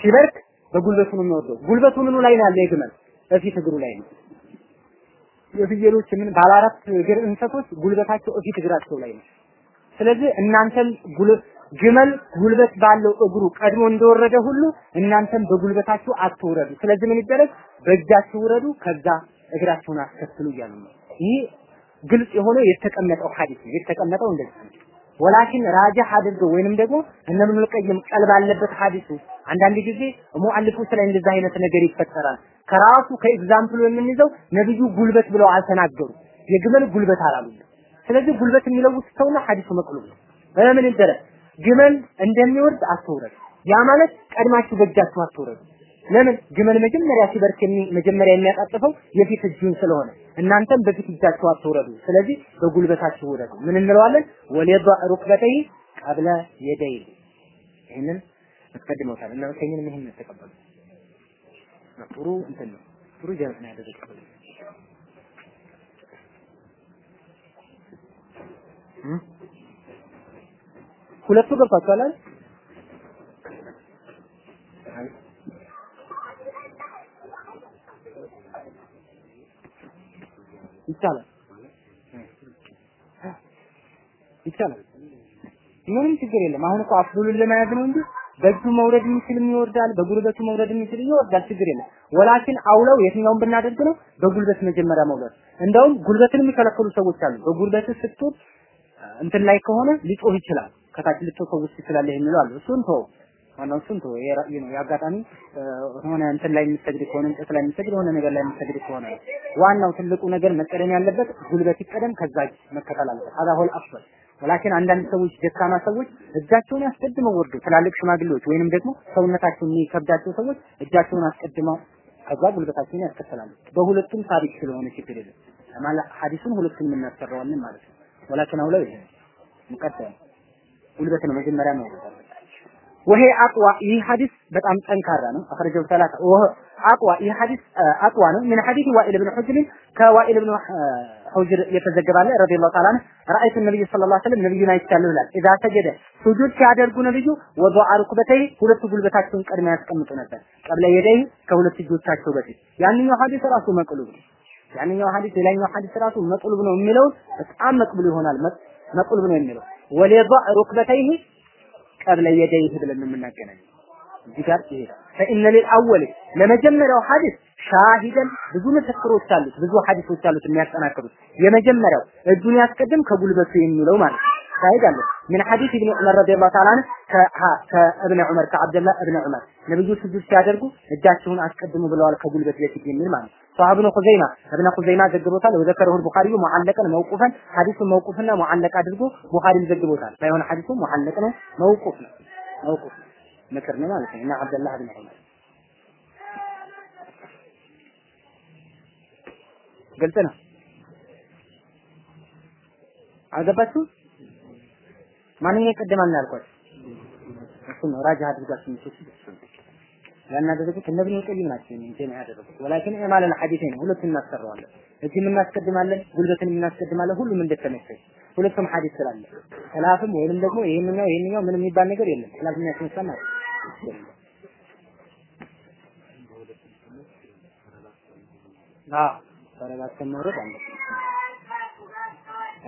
ሲበርክ በጉልበቱ ነው የሚወርደው። ጉልበቱ ምኑ ላይ ነው ያለው? የግመል በፊት እግሩ ላይ ነው። የፍየሎች ምን ባለ አራት እግር እንሰቶች ጉልበታቸው እፊት እግራቸው ላይ ነው። ስለዚህ እናንተም ግመል ጉልበት ባለው እግሩ ቀድሞ እንደወረደ ሁሉ እናንተም በጉልበታችሁ አትውረዱ። ስለዚህ ምን ይደረግ? በእጃችሁ ውረዱ፣ ከዛ እግራችሁን አስከትሉ እያሉ ነው። ይህ ግልጽ የሆነ የተቀመጠው ሐዲስ የተቀመጠው እንደዚህ ነው። ወላኪን ራጃህ አድርገው ወይንም ደግሞ እነ ኢብኑል ቀይም ቀልብ አለበት ሐዲሱ። አንዳንድ ጊዜ ሙአሊፎች ላይ እንደዛ አይነት ነገር ይፈጠራል። ከራሱ ከኤግዛምፕሉ የምንይዘው ነብዩ ጉልበት ብለው አልተናገሩ። የግመል ጉልበት አላሉ። ስለዚህ ጉልበት የሚለው ውስጥ ሰውና ሐዲሱ መቅሉብ ነው። ምን ይደረግ? ግመል እንደሚወርድ አትውረድ። ያ ማለት ቀድማችሁ በእጃችሁ አትውረዱ። ለምን? ግመል መጀመሪያ ሲበርክ መጀመሪያ የሚያጣጥፈው የፊት እጁን ስለሆነ እናንተም በፊት እጃችሁ አትውረዱ። ስለዚህ በጉልበታችሁ ውረዱ። ምን እንለዋለን? ወለባ ሩክበተይ ቀብለ የደይ ይህንን አስቀድመውታል እና ከኝን ምን ይህን ተቀበሉ። ጥሩ እንትን ነው። ጥሩ ጀምዕ ነው ሁለቱ ገብቷችኋል አይደል? ይቻላል ይቻላል። ምንም ችግር የለም። አሁን እኮ አፍሉን ለመያዝ ነው እንጂ በእጁ መውረድ የሚችልም ይወርዳል፣ በጉልበቱ መውረድ የሚችል ይወርዳል፣ ችግር የለም። ወላኪን አውለው የትኛውን ብናደርግ ነው? በጉልበት መጀመሪያ መውረድ። እንደውም ጉልበትን የሚከለክሉ ሰዎች አሉ። በጉልበት ስትወር እንትን ላይ ከሆነ ሊጮህ ይችላል። ከታች ልትፈውስ ትችላለህ የሚለው አለ። እሱን ተው ዋናው እሱን ተው። የራእይ ነው የአጋጣሚ ሆነ እንትን ላይ የምትሰግድ ከሆነ እንጨት ላይ የምትሰግድ ሆነ ነገር ላይ የምትሰግድ ከሆነ ዋናው ትልቁ ነገር መቀደም ያለበት ጉልበት ይቀደም፣ ከዛ መከተል አለበት። አዛ ሆል አፍሰል ወላኪን አንዳንድ ሰዎች ደካማ ሰዎች እጃቸውን አስቀድመው ወርዱ ትላልቅ ሽማግሌዎች ወይንም ደግሞ ሰውነታቸውን የሚከብዳቸው ሰዎች እጃቸውን አስቀድመው ከዛ ጉልበታቸውን ያስከተላሉ። በሁለቱም ሳቢቅ ስለሆነ ችግር የለም። ማለት ሐዲሱን ሁለቱንም እናሰራዋለን ማለት ነው። ወላኪን አውለው ይሄ ሙቀደም ጉልበት ነው መጀመሪያ ነው ወሄ አቅዋ ይህ ሐዲስ በጣም ጠንካራ ነው አخرجው ሰላተ ወህ አቅዋ ይህ ሐዲስ አቅዋ ነው ምን ሐዲስ ዋኢል ኢብኑ ሁጅር ከዋኢል ኢብኑ ሁጅር የተዘገባለ ረዲየላሁ ተዓላ ነው ረአይቱ ነብዩ ሰለላሁ ዐለይሂ ወሰለም ነብዩን አይቻለሁ ይላል ኢዛ ሰገደ ሱጁድ ሲያደርጉ ነብዩ ወዱአ ሩክበተይ ሁለቱ ጉልበታቸውን ቀድመው ያስቀምጡ ነበር። ቀብለ የደይ ከሁለት እጆቻቸው በፊት። ያንኛው ሐዲስ ራሱ መቅሉብ ነው። ያንኛው ሐዲስ ሌላኛው ሐዲስ ራሱ መቅሉብ ነው የሚለውን በጣም መቅሉብ ይሆናል። መቅሉብ ነው የሚለው ወሊየضع ሩክበተይህ ቀብለ የደይህ ብለን የምናገናኘው እዚህ ጋር ይሄዳል። ፈኢነ ሊልአወል ለመጀመሪያው ሐዲስ ሻሂደን ብዙ ምስክሮች አሉት፣ ብዙ ሐዲሶች አሉት የሚያጠናክሩት። የመጀመሪያው እጁን ያስቀድም ከጉልበቱ የሚለው ማለት ሻሂድ አለ ምን ሐዲስ ኢብኑ ዑመር ረዲየላሁ ተዓላ ዐንሁ ከእብነ ዑመር ከአብደላህ እብነ ዑመር ነብዩ ስጁድ ሲያደርጉ እጃቸውን አስቀድሙ ብለዋል ከጉልበት በፊት የሚል ማለት ነው። صحاب ابن خزيمة ابن خزيمة ዘግቦታል ወዘከረሁ البخاري ሙዓለቀን መውቁፈን ሐዲሱን መውቁፍና ሙዓለቅ አድርጎ ቡኻሪም ዘግቦታል ሳይሆን ሐዲሱ ሙዓለቅ ነው መውቁፍ ነው መውቁፍ ምክር ነው ማለት ነው እና አብደላህ ብን ዑመር ግልጽ ነው አልገባችሁ ማንኛው ይቀደማል ያልኳችሁ እሱ ነው ራጃ አድርጋችሁ ያናደረጉት እነ ኢብኑ ቀይም ናቸው ይሄን ያደረጉት። ወላኪን ኢማል አልሐዲሰይን ሁለቱን እናሰራዋለን እዚህ እናስቀድማለን ጉልበትን እናስቀድማለን። ሁሉም እንደተነፈሰ ሁለቱም ሐዲስ ስላለ። ሰላፍም ወይንም ደግሞ ይሄንኛው ይሄንኛው ምንም የሚባል ነገር የለም። ሰላፍም ያስነሳም ማለት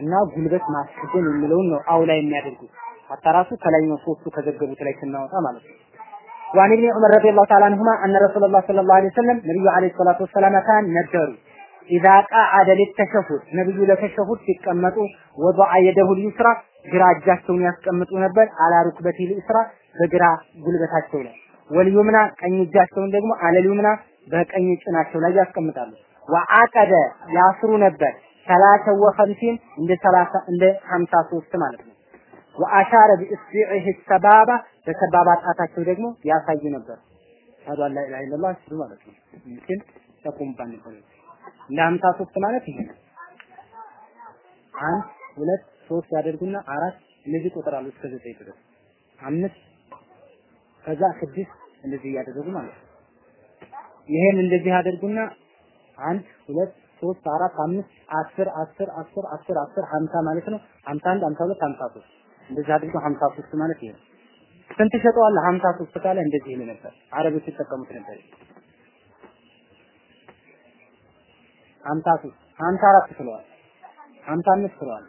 እና ጉልበት ማስቀደም የሚለውን ነው አውላ የሚያደርጉት። አታራሱ ከላይኛው ሶስቱ ከዘገቡት ላይ ስናወጣ ማለት ነው። وعن ابن عمر رضي الله تعالى عنهما أن رسول الله صلى الله عليه وسلم نبي عليه الصلاة والسلام كان ነበሩ ኢዛ ቃዓደ ሊተሸሁድ ነብዩ ለተሸሁድ ሲቀመጡ ወضع የደሁ ሊስራ ግራ እጃቸውን ያስቀምጡ ነበር። አላ ሩክበቲ ሊስራ በግራ ጉልበታቸው ላይ። ወልዩምና ቀኝ እጃቸውን ደግሞ አለልዩምና በቀኝ ጭናቸው ላይ ያስቀምጣሉ። ወአቀደ ያስሩ ነበር። ሰላተ ወኸምሲን እንደ ሰላሳ እንደ ሀምሳ ሶስት ማለት ነው። ወአሻረ ቢእስቢዒህ ሰባባ በሰባባ ጣታቸው ደግሞ ያሳይ ነበር አዱ አላ ኢላሀ ኢላላህ ሲሉ ማለት ነው ግን ተቆምባን ነበር እንደ 53 ማለት ይሄ ነው አንድ ሁለት ሶስት ያደርጉና አራት እነዚህ ቁጥራሉ እስከ ዘጠኝ ድረስ። አምስት ከዛ ስድስት እንደዚህ እያደረጉ ማለት ነው። ይሄን እንደዚህ ያደርጉና አንድ ሁለት ሶስት አራት አምስት አስር አስር አስር አስር አስር ሀምሳ ማለት ነው። ሀምሳ አንድ ሀምሳ ሁለት ሀምሳ ሶስት እንደዚህ ሀምሳ ሶስት ማለት ይሄ ስንት ሸጠዋል ሀምሳ ሶስት ካለ እንደዚህ ይል ነበር አረቦች ይጠቀሙት ነበር። ሀምሳ ሶስት ሀምሳ አራት ስለዋል ሀምሳ አምስት ስለዋል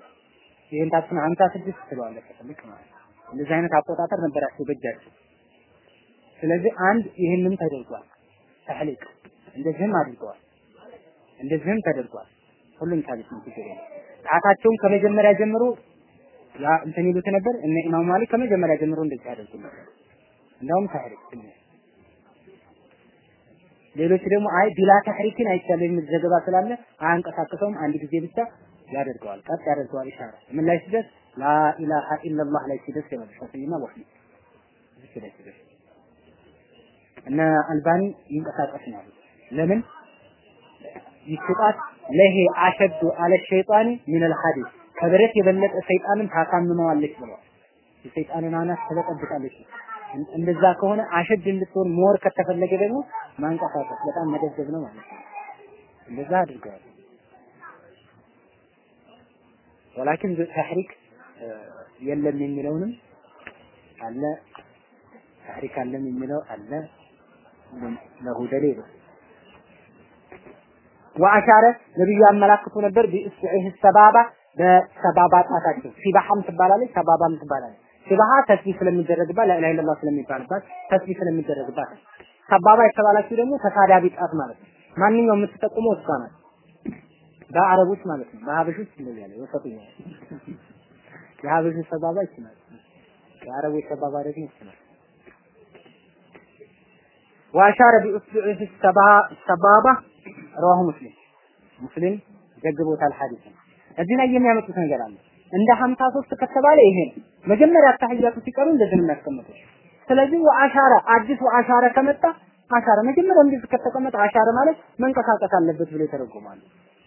ይሄን ታችን ሀምሳ ስድስት ስለዋል ልክ ማለት እንደዚህ አይነት አቆጣጠር ነበራቸው በእጃቸው። ስለዚህ አንድ ይህንም ተደርጓል። ተህሊቅ። እንደዚህም አድርገዋል። እንደዚህም ተደርጓል። ሁሉም ታሪክ ነው ጣታቸውን ከመጀመሪያ ጀምሮ ያ እንትን ይሉት ነበር። እነ ኢማም ማሊክ ከመጀመሪያ ጀምሮ እንደዚህ ያደርጉ ነበር። እንደውም ትንሽ ሌሎች ደግሞ አይ ቢላ ተህሪክን አይቻልም የሚል ዘገባ ስላለ አያንቀሳቅሰውም። አንድ ጊዜ ብቻ ያደርገዋል ቀጥ ያደርገዋል ኢሻራ። ምን ላይ ሲደርስ? ላኢላሃ ኢላላህ ላይ ሲደርስ ይመልስ ሸፊና ወህኒ እዚህ ላይ ሲደርስ። እነ አልባኒ ይንቀሳቀስ ነው ለምን? ይስጣት ለሄ አሸዱ አለ ሸይጣኒ ሚን አልሐዲስ ከብረት የበለጠ ሰይጣንን ታሳምመዋለች ብለዋል። የሰይጣንን አናት ትበጠብጣለች። እንደዛ ከሆነ አሸድ እንድትሆን ሞር ከተፈለገ ደግሞ ማንቀሳቀስ በጣም መደብደብ ነው ማለት ነው። እንደዛ አድርገዋል። ወላኪን ተሕሪክ የለም የሚለውንም አለ ተሕሪክ አለም የሚለው አለ ለሁ ደሊሉ ወአሻረ ነብዩ ያመላክቱ ነበር ቢእስዒህ ሰባባ በሰባባ ጣታቸው ሲባሐም ትባላለች ሰባባም ትባላለች ሽብሃ ተስቢህ ስለሚደረግባት ላኢላሃ ኢለላህ ስለሚባልባት ተስቢህ ስለሚደረግባት ሰባባ የተባላችሁ ደግሞ ተሳዳቢ ጣት ማለት ነው። ማንኛውም የምትጠቁመው እሷ ናት። በአረቦች ማለት ነው። በሀበሾች እንደዚህ ያለ ወሰጡኛ የሀበሾች ሰባባ ይችላል። የአረቦች ሰባባ ደግሞ ይችላል። وأشار بإصبعه السبابة رواه مسلم ሙስሊም ዘግቦታል ሐዲስ እዚህ ላይ የሚያመጡት ነገር አለ። እንደ 53 ከተባለ ይሄ ነው። መጀመሪያ ተህያቱ ሲቀሩ እንደዚህ ነው የሚያስቀምጡት። ስለዚህ ወአሻረ አዲስ ወአሻረ ከመጣ አሻረ መጀመሪያ እንደዚህ ከተቀመጠ አሻረ ማለት መንቀሳቀስ አለበት ብሎ ይተረጎማሉ።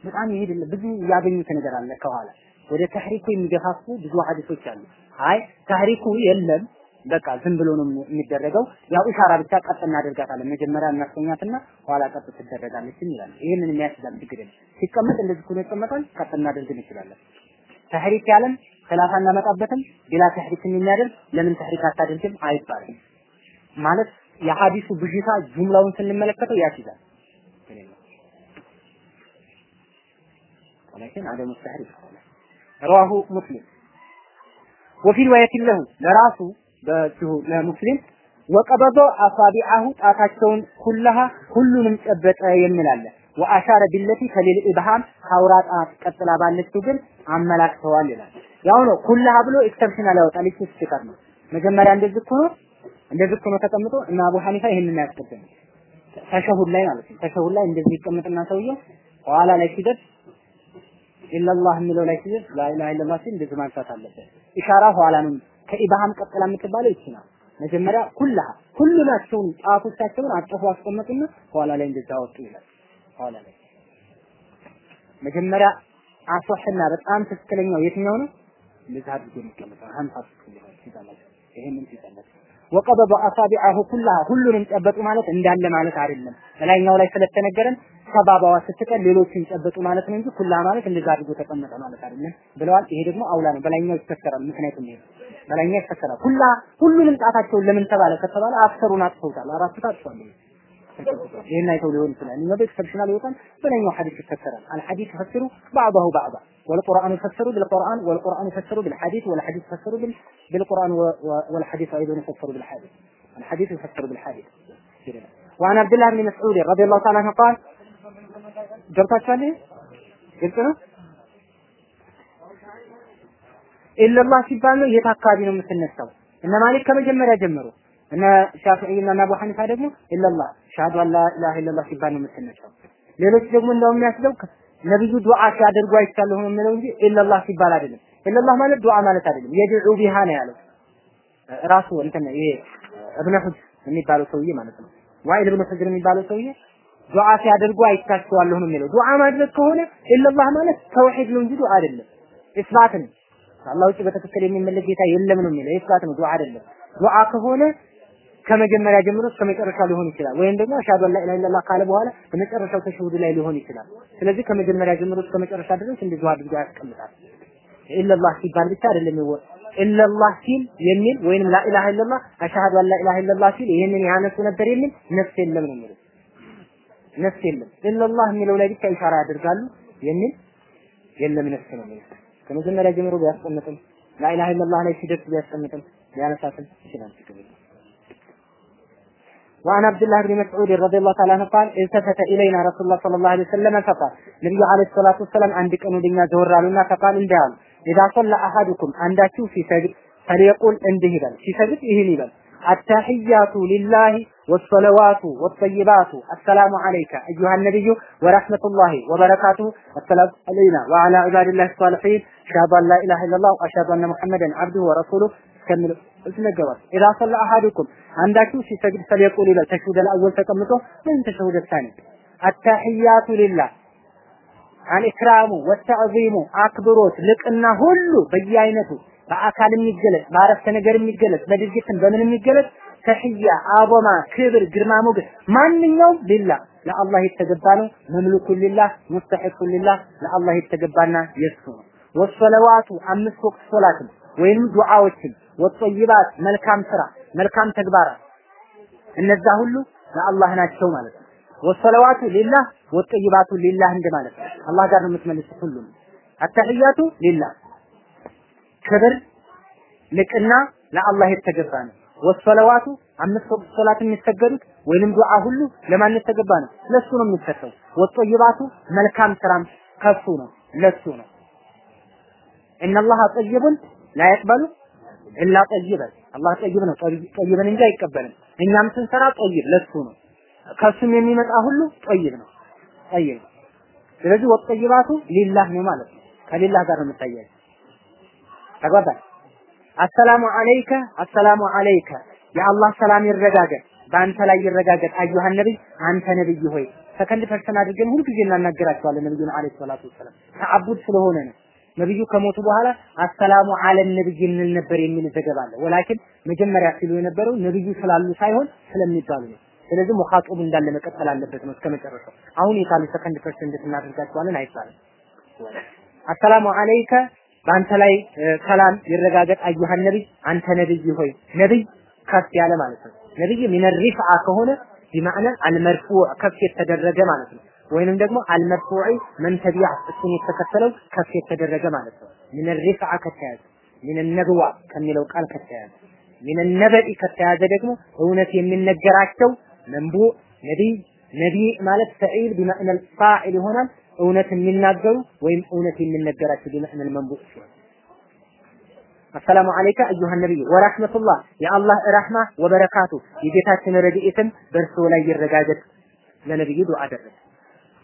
በጣም ይሄድል ብዙ ያገኙት ነገር አለ ከኋላ። ወደ ተህሪኩ የሚገፋፉ ብዙ ሐዲሶች አሉ። አይ ተህሪኩ የለም በቃ ዝም ብሎ ነው የሚደረገው። ያው ኢሻራ ብቻ ቀጥ እናደርጋታለን። መጀመሪያ እናስተኛትና ኋላ ቀጥ ትደረጋለች ይላል። ይሄንን የሚያስዳል ችግር የለም። ሲቀመጥ እንደዚህ ሆኖ ይቀመጣል። ቀጥ እናደርግ እንችላለን። ተህሪክ ያለን ኺላፍ አናመጣበትም። ቢላ ተህሪክ የሚያደርግ ለምን ተህሪክ አታደርግም አይባልም። ማለት የሐዲሱ ብዥታ ጁምላውን ስንመለከተው ያስይዛል። ولكن عدم التحريف رواه مسلم وفي رواية له لراسه በዚሁ ለሙስሊም ወቀበዶ አሳቢዐሁ ጣታቸውን ኩለሃ ሁሉንም ጨበጠ የሚላለ ወአሻረ ቢለቲ ከሌል ኢብሃም ከአውራ ጣት ቀጥላ ባለችው ግን አመላክተዋል ይላል። ያው ነው كلها ብሎ exceptional ያወጣል። ይህ ስህተት ነው። መጀመሪያ እንደዚህ እኮ እንደዚህ እኮ ነው ተቀምጦ እና አቡ ሐኒፋ ይሄንን ያስቀደሙ ተሸሁድ ላይ ማለት ነው። ተሸሁድ ላይ እንደዚህ ይቀመጥና ሰውየው ኋላ ላይ ሲደርስ إلا الله የሚለው ላይ ሲደርስ لا إله إلا الله ሲል እንደዚህ ማንሳት አለበት። إشارة ኋላ ነው ከ إبهام ቀጥላ የምትባለው ይቺ ናት። መጀመሪያ كلها ሁሉናቸውን ጣቶቻቸውን አጥፎ አስቀመጡና ኋላ ላይ እንደዛ አወጡ ይላል። ኋላ ላይ መጀመሪያ አሶሕና በጣም ትክክለኛው የትኛው ነው? እንደዛ አድርጎ የሚቀመጠው ሀምሳ ሲጠላቸው ይሄንን ሲጠላቸው ወቀበض አሳቢዐሁ ኩላሃ ሁሉንም ጨበጡ ማለት እንዳለ ማለት አይደለም። በላይኛው ላይ ስለተነገረን ሰባባዋ ስትቀር ሌሎችን ጨበጡ ማለት ነው እንጂ ኩላሃ ማለት እንደዛ አድርጎ ተቀመጠ ማለት አይደለም ብለዋል። ይሄ ደግሞ አውላ ነው። በላይኛው ይፈሰራል። ምክንያቱም ይሄ በላይኛው ይፈሰራል። ሁላ ሁሉንም ጣታቸውን ለምን ተባለ ከተባለ አክሰሩን አጥፈውታል። አራቱ ታጥፏል። ይሄን አይተው ሊሆን ይችላል። እኛ በኤክሰፕሽናል ይወጣል። በላይኛው ሐዲስ ይፈሰራል። አልሐዲስ ይፈስሩ بعضه بعضا والقرآن يفسر بالقرآن والقرآن يفسر بالحديث والحديث يفسر بالقرآن والحديث أيضا يفسر بالحديث الحديث يفسر بالحديث وعن عبد الله بن مسعود رضي الله تعالى عنه قال ገብታችኋል? ግልጽ ነው። ኢላላህ ሲባል ነው የት አካባቢ ነው የምትነሳው? እነ ማሊክ ከመጀመሪያ ጀምሮ እነ ሻፊዒ እና አቡ ሐኒፋ ደግሞ ኢላላህ ሻሃዱ አላ ኢላሃ ኢላላህ ሲባል ነው የምትነሳው። ሌሎች ደግሞ እንደው የሚያስለው ነብዩ ዱዓ ሲያደርጉ አይቻለሁ ነው የሚለው እንጂ ኢላላህ ሲባል አይደለም። ኢላላህ ማለት ዱዓ ማለት አይደለም። የድዑ ቢሃ ነው ያለው ራሱ እንትን ይሄ እብነ ሁጅ የሚባለው ሰውዬ ማለት ነው። ዋኢል እብነ ሁጅር የሚባለው ሰውዬ ዱዓ ሲያደርጉ አይታቸዋለሁ ነው የሚለው። ዱዓ ማድረግ ከሆነ ኢላላህ ማለት ተውሂድ ነው እንጂ ዱዓ አይደለም። ኢስባት ነው። ከአላህ ውጭ በትክክል የሚመለክ ጌታ የለም ነው የሚለው። ኢስባት ነው፣ ዱዓ አይደለም። ዱዓ ከሆነ ከመጀመሪያ ጀምሮ እስከ መጨረሻ ሊሆን ይችላል። ወይም ደግሞ አሻዱ አላ ኢላሀ ኢለላህ ካለ በኋላ በመጨረሻው ተሽሁድ ላይ ሊሆን ይችላል። ስለዚህ ከመጀመሪያ ጀምሮ እስከ መጨረሻ ድረስ እንደዚህ አድርጎ ያስቀምጣል። ኢላላህ ሲባል ብቻ አይደለም ይወ ኢላላህ ሲል የሚል ወይንም ላኢላሀ ኢለላህ አሻዱ አላ ኢላሀ ኢለላህ ሲል ይሄንን ያነሱ ነበር የሚል ነፍስ የለም ነው የሚለው ነፍስ የለም ኢላላህ የሚለው ላይ ብቻ ኢሻራ ያደርጋሉ የሚል የለም ነፍስ ነው የሚለው ከመጀመሪያ ጀምሮ ቢያስቀምጥም ላኢላሀ ኢለላህ ላይ ሲደርስ ቢያስቀምጥም ሊያነሳትም ይችላል ችግር የለም وعن عبد الله بن مسعود رضي الله تعالى عنه قال التفت الينا رسول الله صلى الله عليه وسلم فقال نبي عليه الصلاه والسلام عند ቀን ወደኛ ዘወር አሉና فقال እንዲህ አሉ اذا صلى احدكم አንዳችሁ ሲሰግድ فليقول እንዲህ ይላል ሲሰግድ ይህን ይላል التحيات لله والصلوات والطيبات السلام عليك أيها النبي ورحمة الله وبركاته السلام علينا وعلى عباد الله الصالحين أشهد أن لا إله إلا الله وأشهد أن محمدا عبده ورسوله ከሚለው እዚህ ነገባል ኢላ ሰለ አሐዱኩም አንዳችሁ ሲሰግድ ፈሊቁል ይላል። ተሽሁድ አልአወል ተቀምጦ ምን ተሽሁድ ሳኒ። አታህያቱ ሊላህ አልኢክራሙ ወተዕዚሙ አክብሮት ልቅና ሁሉ በየአይነቱ በአካል የሚገለጽ በአረፍተ ነገር የሚገለጽ በድርጊትን በምን የሚገለጽ ተህያ አቦማ ክብር ግርማ ሞገስ ማንኛውም ሊላ ለአላህ የተገባ ነው። መምልኩ ሊላ ሙስተሒቁ ሊላ ለአላህ የተገባና የሱ ነው። ወሰለዋቱ አምስት ወቅት ሶላትም ወይም ዱዓዎችም ወጠይባት መልካም ስራ መልካም ተግባራት እነዛ ሁሉ ለአላህ ናቸው ማለት ነው ወሰለዋቱ ሊላህ ወጠይባቱ ሊላህ እንደማለት ነው አላህ ጋር ነው የምትመልሱት ሁሉም አተህያቱ ሊላህ ክብር ልቅና ለአላህ የተገባ ነው። ወሰለዋቱ አምስት ወቅት ሶላት የሚሰገዱት ወይንም ዱዓ ሁሉ ለማን የተገባ ነው? ለሱ ነው የሚሰጠው። ወጦይባቱ መልካም ስራም ከሱ ነው ለሱ ነው። ኢነላህ ጠይቡን ላ ኢላ ጠይበን አላህ ጠይብ ነው፣ ጠይብን እንጂ አይቀበልም። እኛም ስንሰራ ጠይብ ለሱ ነው። ከሱም የሚመጣ ሁሉ ጠይብ ነው። ጠይብ ስለዚህ والطيبات لله ነው ማለት ነው። ከ لله ጋር ነው የምታያይዘው። ተግባባን? السلام عليك السلام عليك የአላህ ሰላም ይረጋገጥ በአንተ ላይ ይረጋገጥ። أيها النبي አንተ ነብይ ሆይ second person አድርገን ሁልጊዜ እናናገራቸዋለን ነብዩን عليه الصلاة والسلام تعبد ስለሆነ ነው። ነብዩ ከሞቱ በኋላ السلام على النبي እንል ነበር የሚል ዘገባ አለ። ولكن መጀመሪያ ሲሉ የነበረው ነብዩ ስላሉ ሳይሆን ስለሚባሉ ነው። ስለዚህ مخاطب እንዳለ መቀጠል አለበት ነው እስከ መጨረሻው። አሁን የታሉ second person እንዴት እናደርጋቸዋለን አይባልም። السلام عليك በአንተ ላይ ሰላም ይረጋገጥ أيها النبي አንተ ነብይ ሆይ ነብይ ከፍ ያለ ማለት ነው። ነብይ من ከሆነ بمعنى المرفوع ከፍ የተደረገ ማለት ነው። ወይንም ደግሞ المرفوع من تبعه እሱን የተከተለው ከፍ የተደረገ ማለት ነው። من رفعة ከተያዘ من نبوة ከሚለው ቃል ከተያዘ ሚን ነበኢ ከተያዘ ደግሞ እውነት የሚነገራቸው መንቡ ነቢይ ነቢይ ማለት ፈዒል ቢማዕና ፋዒል ይሆናል። እውነት የሚናገሩ ወይም እውነት የሚነገራቸው ቢመዕነል መንቡዕ ሲሆን አሰላሙ አለይከ አዩሃ ነቢይ ወራህመቱላህ የአላህ ረህማ ወበረካቱ የጌታችን ረድኤትም በእርስዎ ላይ ይረጋገጥ ለነብዩ ዱዓ አደረገ።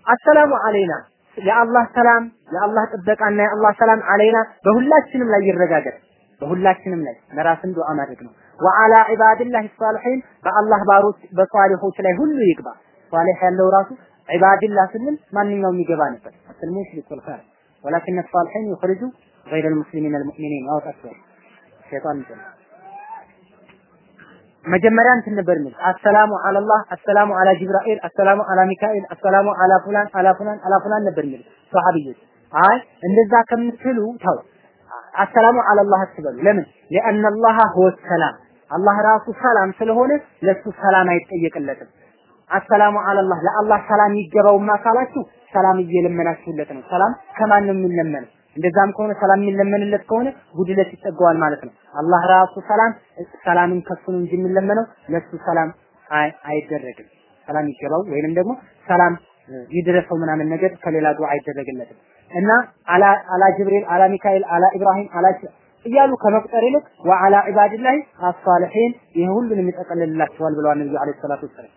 አሰላሙ አለይና የአላህ ሰላም የአላህ ጥበቃና የአላህ ሰላም አለይና በሁላችንም ላይ ይረጋገጥ። በሁላችንም ላይ ለራስም ዱዓ ማድረግ ነው። ወአላ ዒባድላሂ ሷሊሒን በአላህ ባሮች በሷሊሖች ላይ ሁሉ ይግባ። ሷሊሕ ያለው ራሱ ዒባድላህ ስንል ማንኛውም ይገባ ነበር። አልሙሽሪክ ወልካፊር ወላኪን ሷሊሒን ይኽርጁ ገይረ አልሙስሊሚን አልሙእሚኒን አውጣቸው ሸይጣን ይጠላል። መጀመሪያ እንትን ነበር የሚል አሰላሙ አለላህ አሰላሙ አላ ጅብራኤል አሰላሙ አላ ሚካኤል አሰላሙ አላ ፉላን አላ ፉላን አላ ፉላን ነበር የሚል ሰሃቢዮች አይ እንደዛ ከምትሉ ተው አሰላሙ አለላህ አትበሉ ለምን لأن الله هو السلام አላህ ራሱ ሰላም ስለሆነ ለሱ ሰላም አይጠየቅለትም አሰላሙ አለላህ ለአላህ ሰላም ይገባውማ ካላችሁ ሰላም እየለመናችሁለት ነው ሰላም ከማን ነው የሚለመነው እንደዛም ከሆነ ሰላም የሚለመንለት ከሆነ ጉድለት ይጠገዋል ማለት ነው። አላህ ራሱ ሰላም ሰላምን ከሱ ነው እንጂ የሚለመነው ለሱ ሰላም አይደረግም። ሰላም ይገባው ወይንም ደግሞ ሰላም ይድረሰው ምናምን ነገር ከሌላ ዱዓ አይደረግለትም እና አላ አላ ጅብሪል አላ ሚካኤል አላ ኢብራሂም አላ እያሉ ከመቁጠር ይልቅ ወአላ ዒባድላህ አሳሊሒን ይሄ ሁሉንም ይጠቀልልላቸዋል ብለዋል ነብዩ አለይሂ ሰላቱ ወሰላም።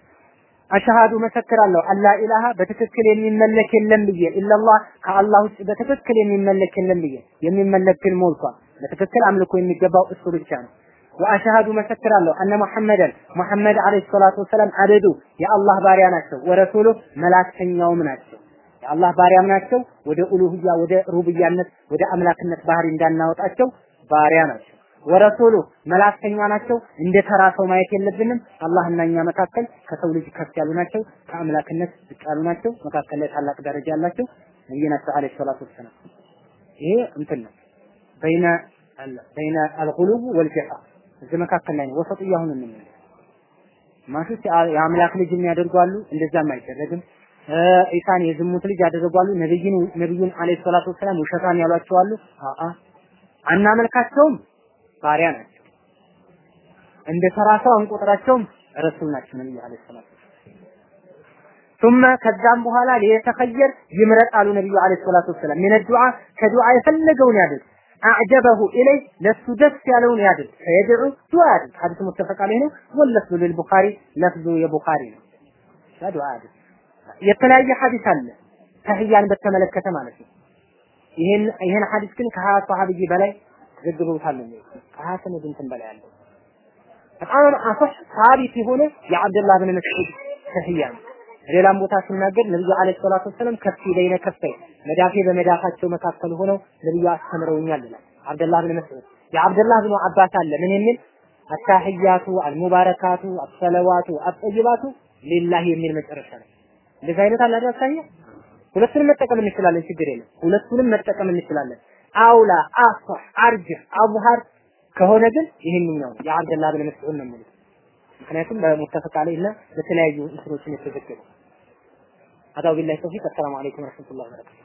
አሸሃዱ መሰክራለሁ አላ ኢላሃ በትክክል የሚመለክ የለም ብዬ ኢላላህ ከአላህ ውጭ በትክክል የሚመለክ የለም ብዬ የሚመለክ ግን ሞልቷል። በትክክል አምልኮ የሚገባው እሱ ብቻ ነው። ወአሸሃዱ መሰክራለሁ አነ ሙሐመደን ሙሐመድ አለይሂ ሰላቱ ወሰላም አበዱ የአላህ ባሪያ ናቸው፣ ወረሱሉ መላእክተኛውም ናቸው። የአላህ ባሪያም ናቸው። ወደ ኡሉህያ ወደ ሩብያነት ወደ አምላክነት ባህሪ እንዳናወጣቸው ባሪያ ናቸው። ወረሱሉ መላእክተኛ ናቸው። እንደ ተራ ሰው ማየት የለብንም። አላህና እኛ መካከል ከሰው ልጅ ከፍ ያሉ ናቸው። ከአምላክነት ዝቅ ያሉ ናቸው። መካከል ላይ ታላቅ ደረጃ ያላቸው ነብያችን አለይሂ ሰላቱ ወሰላም። ይሄ እንትን ነው በይነ በይነ አልጉሉብ ወልጀፋ እዚህ መካከል ላይ ነው። ወሰጥያ አሁን ምን ማሹት የአምላክ ልጅ የሚያደርጉ አሉ። እንደዛም አይደረግም። ኢሳን የዝሙት ልጅ ያደረጓሉ። ነብዩን ነብዩን አለይሂ ሰላቱ ወሰላም ውሸታም ያሏቸው አሉ። አአ አናመልካቸውም ባሪያ ናቸው። እንደ ተራ ሰው አንቆጥራቸውም ረሱል ናቸው ነብዩ አለይሂ ሰላቱ ثم ከዛም በኋላ ሊተኸየር ይምረጣሉ ነብዩ አለይሂ ሰላቱ ወሰላም። ምን ዱዓ ከዱዓ የፈለገውን ያድርግ። አዕጀበሁ ኢለይ ለሱ ደስ ያለውን ያድርግ። ፈየድዑ ዱዓ ያድርግ። ሐዲስ ሙተፈቅ ዐለይሂ ነው። ወለፍዙ ለልቡኻሪ ለፍዙ የቡኻሪ ነው። ዱዓ ያድርግ። የተለያየ ሐዲስ አለ። ተህያን በተመለከተ ማለት ነው። ይሄን ይሄን ሐዲስ ግን በላይ ዘግበውታል ነው ሰነድ እንትን በላይ አለ በጣም አሶህ ሳቢት የሆነ የአብደላህ ብን መስዑድ ተህያ ነው። ሌላም ቦታ ሲናገር ነብዩ አለይሂ ሰላቱ ወሰለም ከፍ በይነ ከፈይ መዳፌ በመዳፋቸው መካከል ሆነው ነብዩ አስተምረውኛል ይላል። አብደላህ ብን መስዑድ የአብደላህ ብን አባስ አለ። ምን የሚል? አታህያቱ አልሙባረካቱ አሰለዋቱ አጠይባቱ ሊላህ የሚል መጨረሻ ነው። እንደዚህ አይነት አለ አይደል ሁለቱንም መጠቀም እንችላለን ችግር የለም። ሁለቱንም መጠቀም እንችላለን አውላ አሷህ አርጅህ አብሃር ከሆነ ግን ይሄንኛው የአብደላህ ብን መስዑድ ነው የሚሉት። ምክንያቱም በሙተፈቅ አለይህ እና በተለያዩ እንትኖችን የተዘገበ። አዳው ቢላሂ ተውፊቅ። አሰላሙ አለይኩም ወረህመቱላሂ ወበረካቱ